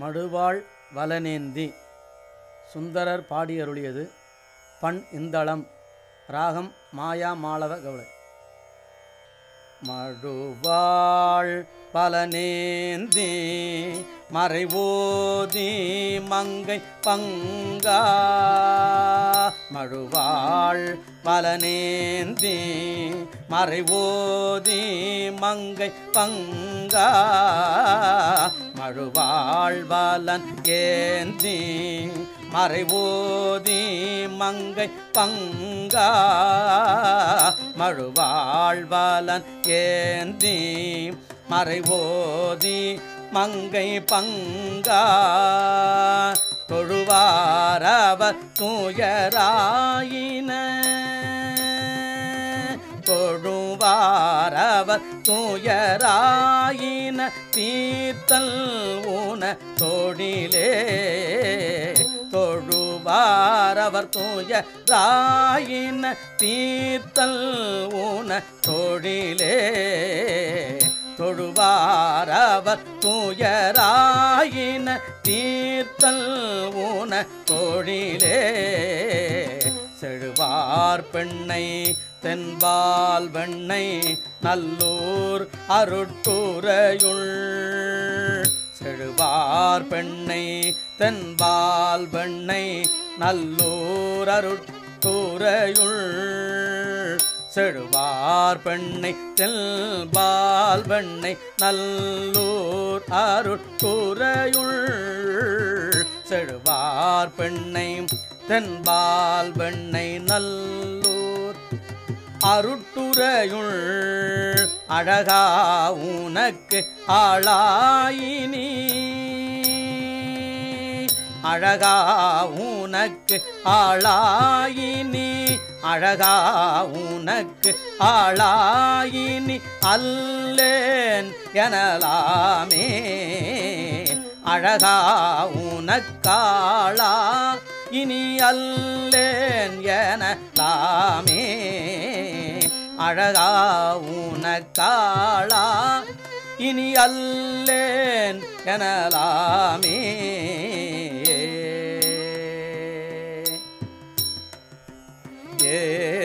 மடுவாள் வலனேந்தி. சுந்தரர் பாடியருளியது பண் இந்தளம் ராகம் மாயா மாளவ கவலை மடுவாள் பலனேந்தி மறைவோதி மங்கை பங்கா மழுவாள் பலனேந்தி மறைவோதி மங்கை பங்கா. மழுவாள் பலன் ஏந்தி மறைவோதி மங்கை பங்கா. மழுவாள் பலன் ஏந்தி மறைவோதி மங்கை பங்கா. பரவ தூயராயின. தொழுவாரவர் தூயராயின. தீர்த்தல் ஊன தொழிலே தொழுவாரவர் தூயராயின. தீர்த்தல் ஊன தொழிலே தொழுவாரவர் தூயராயின தீர்த்தல் ஊன தொழிலே. செழுவார் பெண்ணை தென்பால் வெண்ணை நல்லூர் அருட்டுரையுள் செழுவார் பெண்ணை தென்பால் வெண்ணை நல்லூர் அருட்டுரையுள் செடுவார் பெண்ணை தெல்பால் பெண்ணை நல்லூர் அருட்குறையுள் செடுவார் பெண்ணை தென்பால் பெண்ணை நல்லூர் அருட்டுறையுள் அழகா உனக்கு ஆளாயினி. அழகா உனக்கு ஆளாயினி. அழகா உனக்கு ஆளாயினி அல்லேன் எனலாமே. அழகா உனக்காளா இனி அல்லேன் எனலாமே. அழகா உனக்காளா இனி அல்லேன் எனலாமே. yeah.